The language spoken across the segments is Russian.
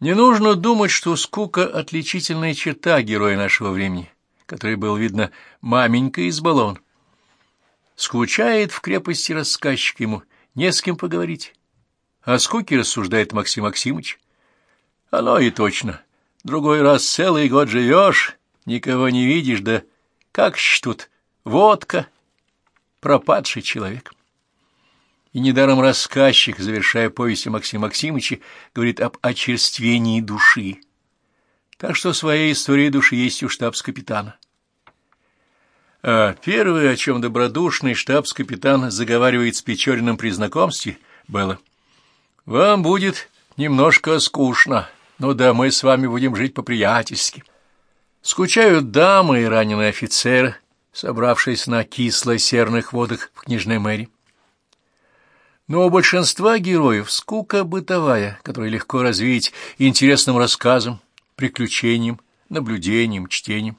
Не нужно думать, что скука — отличительная черта героя нашего времени, который был, видно, маменька баллон. Скучает в крепости рассказчик ему, не с кем поговорить. О скуке рассуждает Максим Максимыч. Оно и точно. Другой раз целый год живешь, никого не видишь, да как ж тут водка, пропадший человек. И недаром рассказчик, завершая повесть о Максиме говорит об очерствении души. Так что своя история души есть у штабс-капитана. А первое, о чем добродушный штабс-капитан заговаривает с Печориным при знакомстве, было «Вам будет немножко скучно, но да, мы с вами будем жить по-приятельски». Скучают дамы и раненые офицеры, собравшиеся на кисло-серных водах в книжной мэрии. Но у большинства героев скука бытовая, которую легко развить интересным рассказом, приключением, наблюдением, чтением.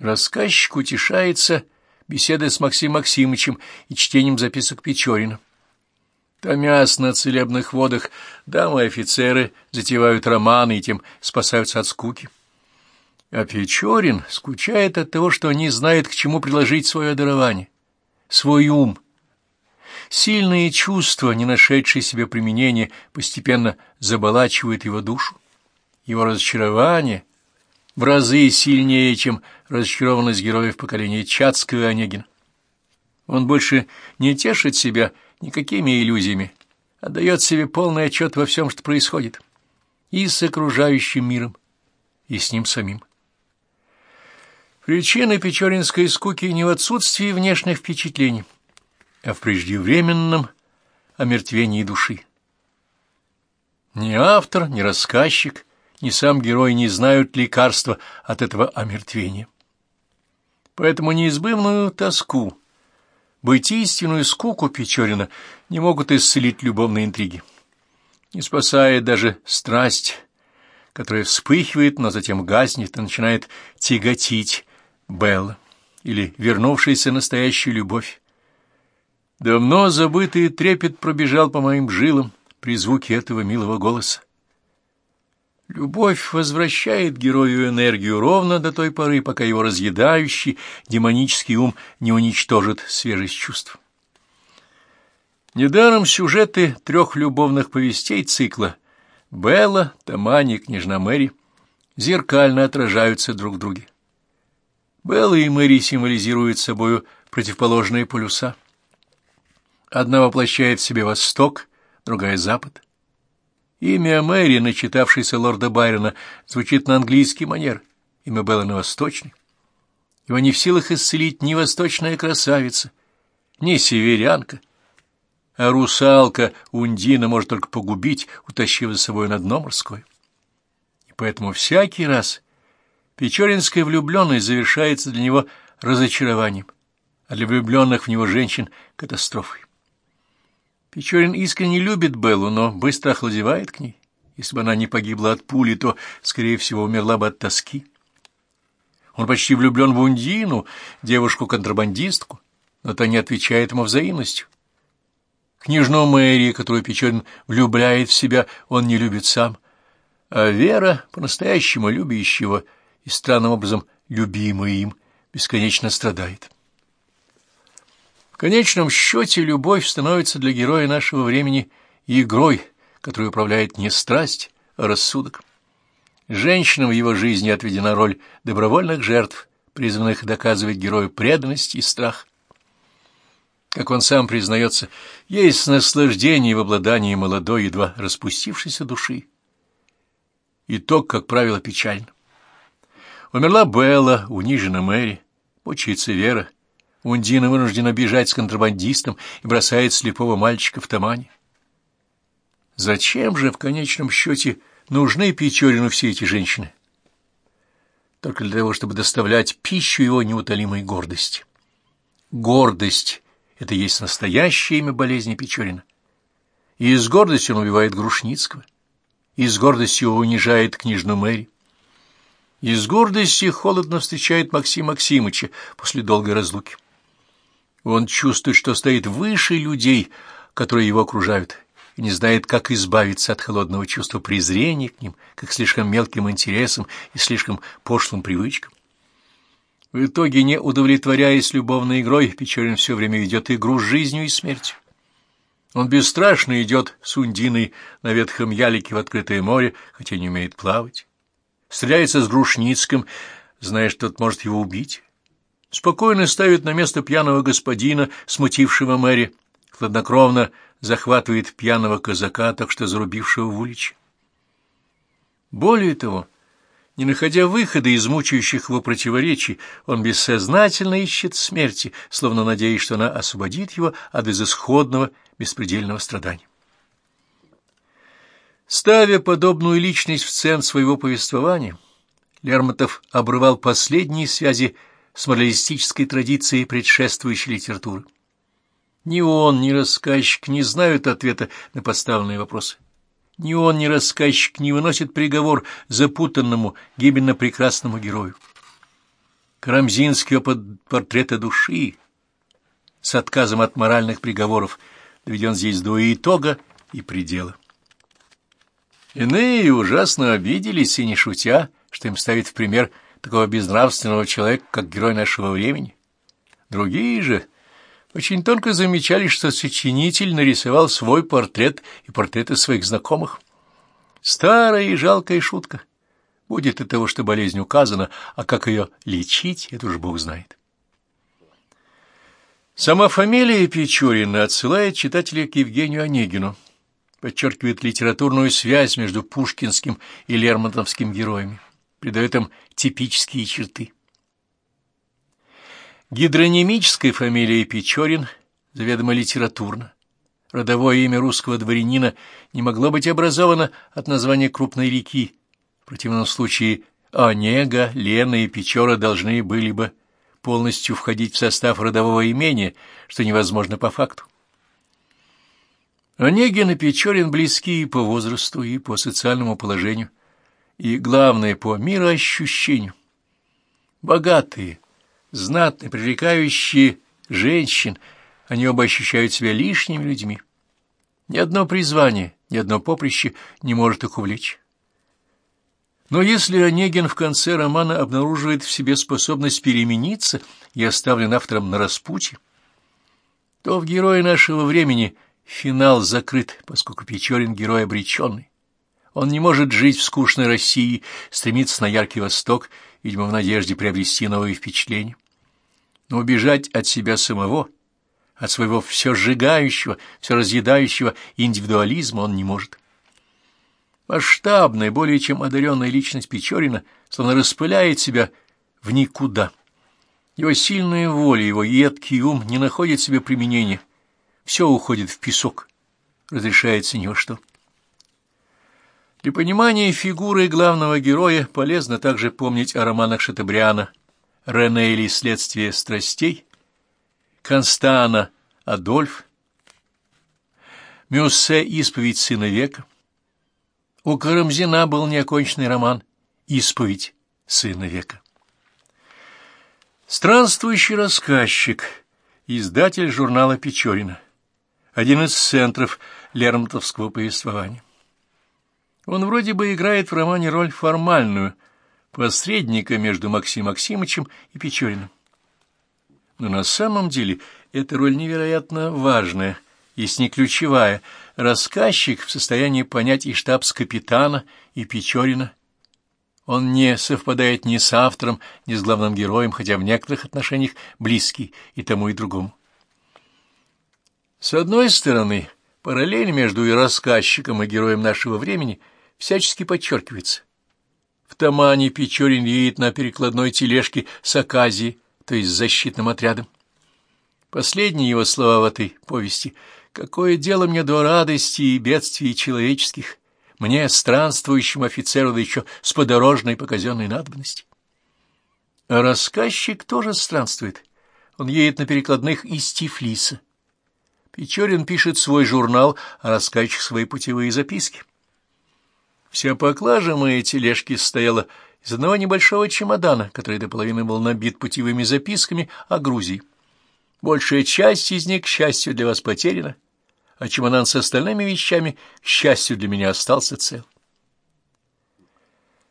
Рассказчик утешается беседой с Максимом Максимовичем и чтением записок Печорина. Томясь на целебных водах, дамы и офицеры затевают романы и тем спасаются от скуки. А Печорин скучает от того, что не знает, к чему приложить свое дарование, свой ум — Сильные чувства, не нашедшие себе применения, постепенно заболачивают его душу. Его разочарование в разы сильнее, чем разочарованность героев поколения Чацкого и Онегина. Он больше не тешит себя никакими иллюзиями, а дает себе полный отчет во всем, что происходит, и с окружающим миром, и с ним самим. Причина печоринской скуки не в отсутствии внешних впечатлений, в преждевременном омертвении души. Ни автор, ни рассказчик, ни сам герой не знают лекарства от этого омертвения. Поэтому неизбывную тоску, быть истинную скуку Печорина не могут исцелить любовные интриги. Не спасает даже страсть, которая вспыхивает, но затем гаснет и начинает тяготить Белла, или вернувшаяся настоящая любовь, Давно забытый трепет пробежал по моим жилам при звуке этого милого голоса. Любовь возвращает герою энергию ровно до той поры, пока его разъедающий демонический ум не уничтожит свежесть чувств. Недаром сюжеты трех любовных повестей цикла «Белла», «Тамани» и «Княжна Мэри» зеркально отражаются друг в друге. Белла и Мэри символизируют собою противоположные полюса — Одна воплощает в себе Восток, другая — Запад. Имя Мэри, начитавшейся лорда Байрона, звучит на английский манер, имя Белла на восточный. Его не в силах исцелить ни восточная красавица, ни северянка, а русалка Ундина может только погубить, утащив за собой на дно морское. И поэтому всякий раз печоринская влюбленность завершается для него разочарованием, а для влюбленных в него женщин — катастрофой. Печорин искренне любит Беллу, но быстро охладевает к ней. Если бы она не погибла от пули, то, скорее всего, умерла бы от тоски. Он почти влюблен в Ундину, девушку-контрабандистку, но та не отвечает ему взаимностью. Княжну Мэри, которую Печорин влюбляет в себя, он не любит сам, а Вера, по-настоящему любящего и странным образом любимая им, бесконечно страдает. Конечном счете любовь становится для героя нашего времени игрой, которой управляет не страсть, а рассудок. Женщинам в его жизни отведена роль добровольных жертв, призванных доказывать герою преданность и страх. Как он сам признается, есть наслаждение в обладании молодой, едва распустившейся души. Итог, как правило, печален. Умерла Белла, унижена Мэри, мучается Вера, Ундина вынуждена бежать с контрабандистом и бросает слепого мальчика в Тамане. Зачем же в конечном счете нужны Печорину все эти женщины? Только для того, чтобы доставлять пищу его неутолимой гордости. Гордость — это есть настоящее имя болезни Печорина. И из гордости он убивает Грушницкого, и с гордостью унижает книжную Мэри. И с гордостью холодно встречает Максима Максимыча после долгой разлуки. Он чувствует, что стоит выше людей, которые его окружают, и не знает, как избавиться от холодного чувства презрения к ним, как слишком мелким интересам и слишком пошлым привычкам. В итоге, не удовлетворяясь любовной игрой, Печорин все время ведет игру с жизнью и смертью. Он бесстрашно идет с Ундиной на ветхом ялике в открытое море, хотя не умеет плавать. Стреляется с Грушницким, зная, что тот может его убить. Спокойно ставит на место пьяного господина, смутившего Мэри, хладнокровно захватывает пьяного казака, так что зарубившего в уличе. Более того, не находя выхода из мучающих его противоречий, он бессознательно ищет смерти, словно надеясь, что она освободит его от безысходного, беспредельного страдания. Ставя подобную личность в центр своего повествования, Лермонтов обрывал последние связи с моралистической традицией предшествующей литературы. Ни он, ни рассказчик не знают ответа на поставленные вопросы. Ни он, ни рассказчик не выносит приговор запутанному, гибельно прекрасному герою. Карамзинский под портрета души с отказом от моральных приговоров доведен здесь до итога и предела. Иные ужасно обиделись и не шутя, что им ставит в пример такого безнравственного человека, как герой нашего времени. Другие же очень тонко замечали, что сочинитель нарисовал свой портрет и портреты своих знакомых. Старая и жалкая шутка. Будет от того, что болезнь указана, а как ее лечить, это уж Бог знает. Сама фамилия Печорина отсылает читателя к Евгению Онегину, подчеркивает литературную связь между пушкинским и лермонтовским героями, придает им типические черты. Гидронимическая фамилия Печорин заведомо литературна. Родовое имя русского дворянина не могло быть образовано от названия крупной реки. В противном случае Онега, Лена и Печора должны были бы полностью входить в состав родового имения, что невозможно по факту. Онегин и Печорин близки и по возрасту, и по социальному положению, и, главное, по мироощущению. Богатые, знатные, привлекающие женщин, они оба ощущают себя лишними людьми. Ни одно призвание, ни одно поприще не может их увлечь. Но если Онегин в конце романа обнаруживает в себе способность перемениться и оставлен автором на распутье, то в герое нашего времени финал закрыт, поскольку Печорин — герой обреченный. Он не может жить в скучной России, стремиться на яркий Восток, видимо, в надежде приобрести новые впечатления. Но убежать от себя самого, от своего все сжигающего, все разъедающего индивидуализма он не может. Масштабная, более чем одаренная личность Печорина словно распыляет себя в никуда. Его сильная воля, его едкий ум не находят себе применения. Все уходит в песок, разрешается ни во что. Для понимания фигуры главного героя полезно также помнить о романах Шатебриана «Рене или следствие страстей», Констана Адольф, Мюссе «Исповедь сына века». У Карамзина был неоконченный роман «Исповедь сына века». Странствующий рассказчик, издатель журнала Печорина, один из центров лермонтовского повествования. Он вроде бы играет в романе роль формальную, посредника между Максимом Максимовичем и Печориным. Но на самом деле эта роль невероятно важная, если не ключевая. Рассказчик в состоянии понять и штабс-капитана, и Печорина. Он не совпадает ни с автором, ни с главным героем, хотя в некоторых отношениях близкий и тому, и другому. С одной стороны, параллель между и рассказчиком, и героем нашего времени – всячески подчеркивается. В Тамане Печорин едет на перекладной тележке с Аказией, то есть с защитным отрядом. Последние его слова в этой повести «Какое дело мне до радости и бедствий человеческих, мне, странствующему офицеру, да еще с подорожной по казенной надобности». А рассказчик тоже странствует. Он едет на перекладных из Тифлиса. Печорин пишет свой журнал, а рассказчик свои путевые записки. Вся поклажа моей тележки стояла из одного небольшого чемодана, который до половины был набит путевыми записками о Грузии. Большая часть из них, к счастью, для вас потеряна. а чемодан с остальными вещами, к счастью для меня, остался цел.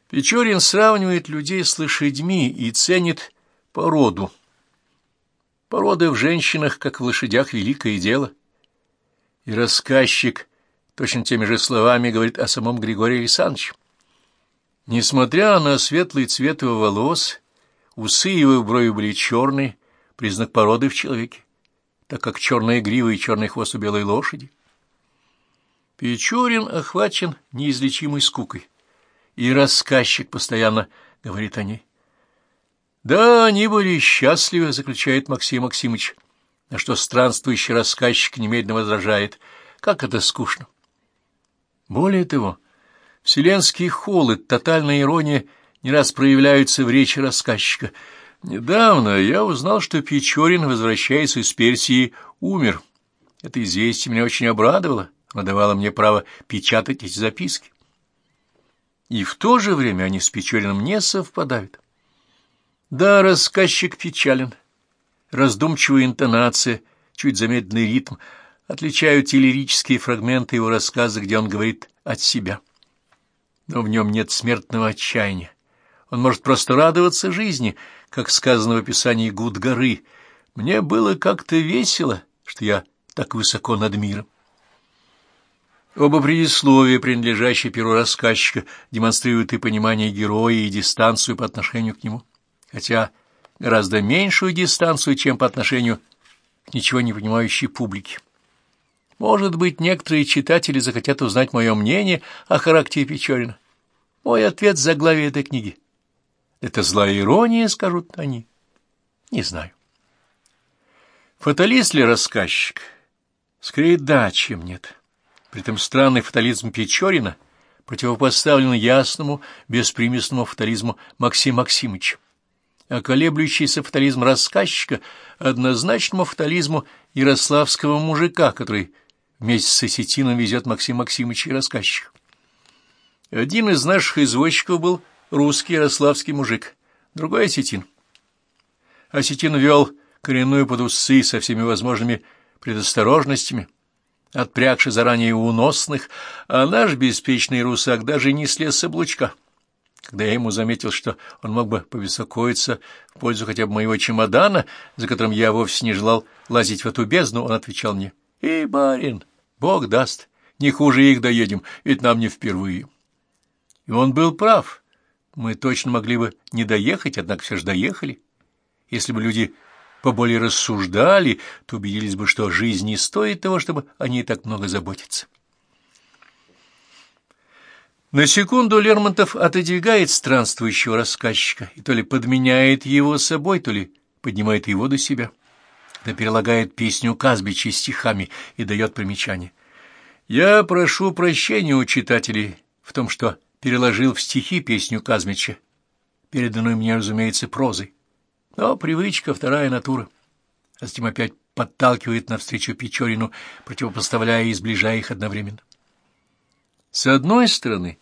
Печорин сравнивает людей с лошадьми и ценит породу. Порода в женщинах, как в лошадях, великое дело. И рассказчик точно теми же словами говорит о самом Григории Александровиче. Несмотря на светлый цвет его волос, усы его брови были черные, признак породы в человеке, так как черная грива и черный хвост у белой лошади. Печорин охвачен неизлечимой скукой, и рассказчик постоянно говорит о ней. «Да, они были счастливы», — заключает Максим Максимович, на что странствующий рассказчик немедленно возражает. «Как это скучно!» Более того, вселенский холод, тотальная ирония не раз проявляются в речи рассказчика. Недавно я узнал, что Печорин, возвращаясь из Персии, умер. Это известие меня очень обрадовало, оно давало мне право печатать эти записки. И в то же время они с Печориным не совпадают. Да, рассказчик печален. Раздумчивая интонация, чуть замедленный ритм отличают те лирические фрагменты его рассказа, где он говорит от себя. Но в нем нет смертного отчаяния. Он может просто радоваться жизни, как сказано в описании Гуд горы. Мне было как-то весело, что я так высоко над миром. Оба предисловия, принадлежащие перу рассказчика, демонстрируют и понимание героя, и дистанцию по отношению к нему хотя гораздо меньшую дистанцию, чем по отношению к ничего не понимающей публике. Может быть, некоторые читатели захотят узнать мое мнение о характере Печорина. Мой ответ — заглавие этой книги. Это злая ирония, скажут они. Не знаю. Фаталист ли рассказчик? Скорее да, чем нет. При этом странный фатализм Печорина противопоставлен ясному, беспримесному фатализму Максима Максимовича а колеблющийся фатализм рассказчика однозначному фатализму ярославского мужика, который вместе с осетином везет Максим Максимович и рассказчик. Один из наших извозчиков был русский ярославский мужик, другой осетин. Осетин вел коренную под усы со всеми возможными предосторожностями, отпрягши заранее уносных, а наш беспечный русак даже не слез с облучка. Когда я ему заметил, что он мог бы побеспокоиться в пользу хотя бы моего чемодана, за которым я вовсе не желал лазить в эту бездну, он отвечал мне, «Эй, барин, Бог даст, не хуже их доедем, ведь нам не впервые». И он был прав. Мы точно могли бы не доехать, однако все же доехали. Если бы люди поболее рассуждали, то убедились бы, что жизнь не стоит того, чтобы о ней так много заботиться. На секунду Лермонтов отодвигает странствующего рассказчика и то ли подменяет его собой, то ли поднимает его до себя, да перелагает песню Казбича стихами и дает примечание. Я прошу прощения у читателей в том, что переложил в стихи песню Казмича, переданную мне, разумеется, прозой. Но привычка — вторая натура. А затем опять подталкивает навстречу Печорину, противопоставляя и сближая их одновременно. С одной стороны,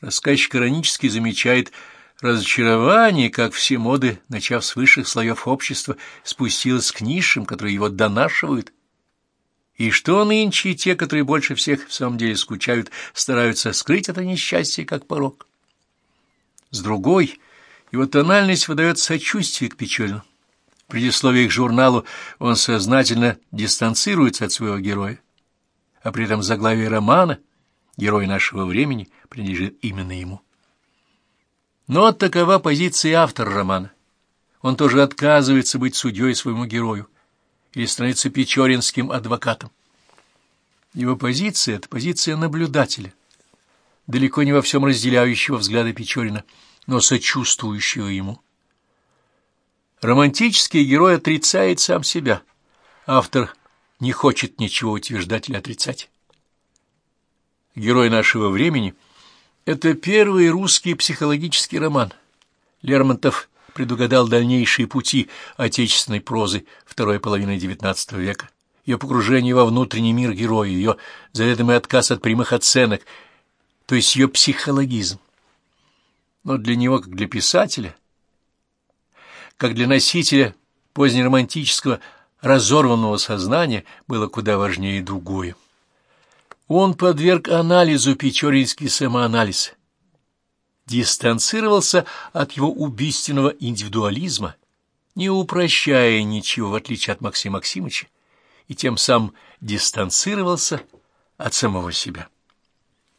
рассказчик иронически замечает разочарование, как все моды, начав с высших слоев общества, спустилось к низшим, которые его донашивают, и что нынче те, которые больше всех в самом деле скучают, стараются скрыть это несчастье как порог. С другой, его тональность выдает сочувствие к Печорину. В предисловии к журналу он сознательно дистанцируется от своего героя, а при этом заглавие романа — герой нашего времени, принадлежит именно ему. Но такова позиция автора романа. Он тоже отказывается быть судьей своему герою или становится печоринским адвокатом. Его позиция — это позиция наблюдателя, далеко не во всем разделяющего взгляды Печорина, но сочувствующего ему. Романтический герой отрицает сам себя. Автор не хочет ничего утверждать или отрицать герой нашего времени, это первый русский психологический роман. Лермонтов предугадал дальнейшие пути отечественной прозы второй половины XIX века, ее погружение во внутренний мир героя, ее заведомый отказ от прямых оценок, то есть ее психологизм. Но для него, как для писателя, как для носителя позднеромантического разорванного сознания, было куда важнее другое. Он подверг анализу печоринский самоанализ, дистанцировался от его убийственного индивидуализма, не упрощая ничего, в отличие от Максима Максимовича, и тем самым дистанцировался от самого себя.